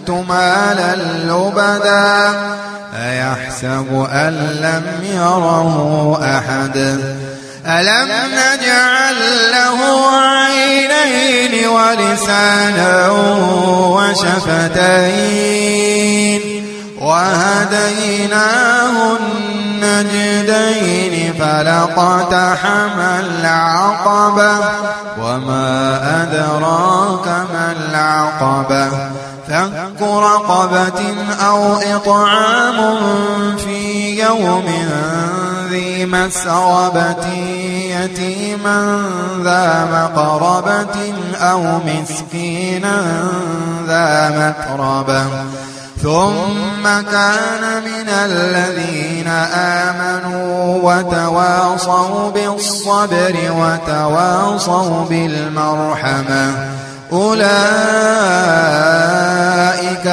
أهلكت مالا لبدا أيحسب أن لم يره أحد؟ ألم نجعل له عينين ولسانا وشفتين؟ وهديناه النجدين فلقتحم العقبة. وما أدراك ما العقبة؟ فك رقبة أو إطعام في يوم ذي مسربة يتيما ذا مقربة أو مسكينا ذا متربة. ثم كان من الذين آمنوا وتواصوا بالصبر وتواصوا بالمرحمة. أولئك